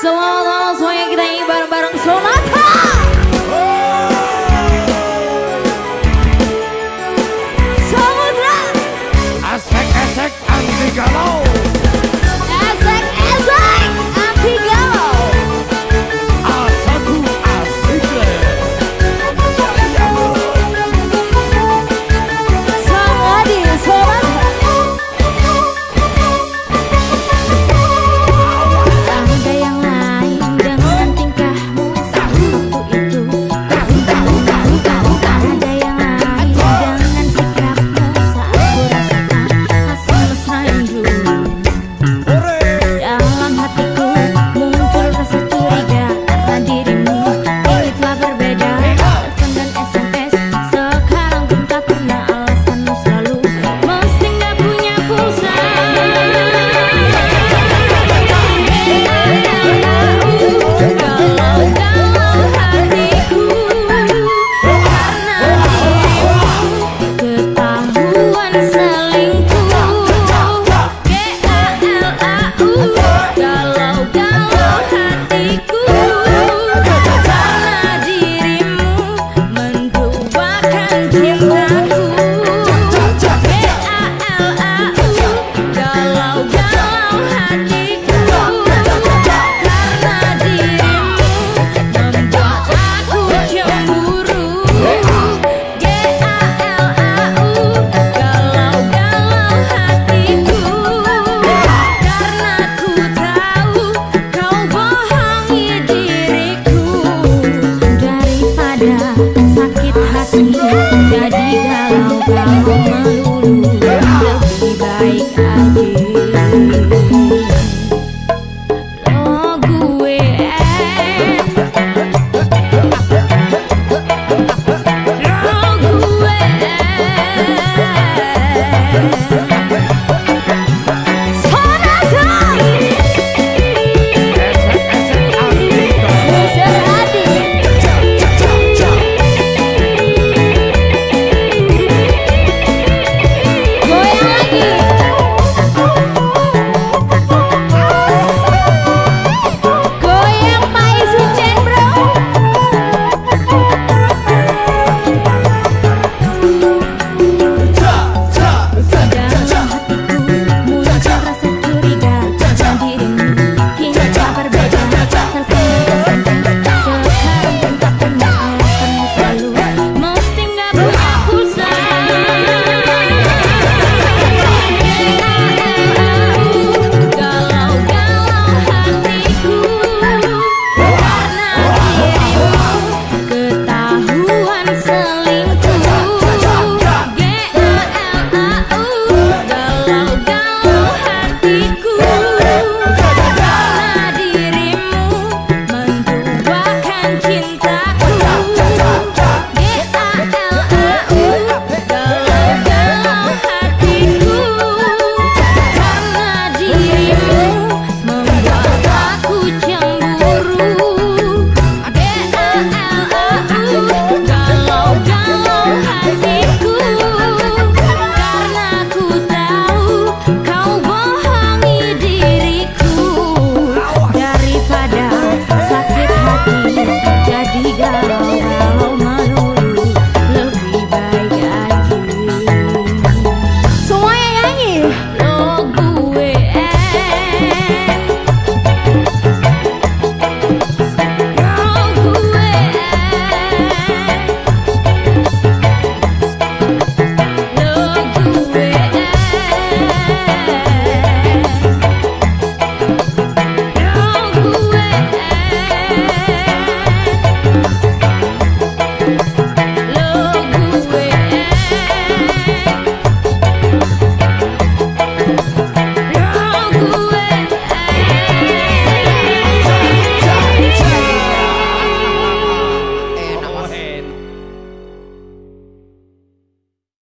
Selamat malam semuanya kita ingin bareng-bareng Sonata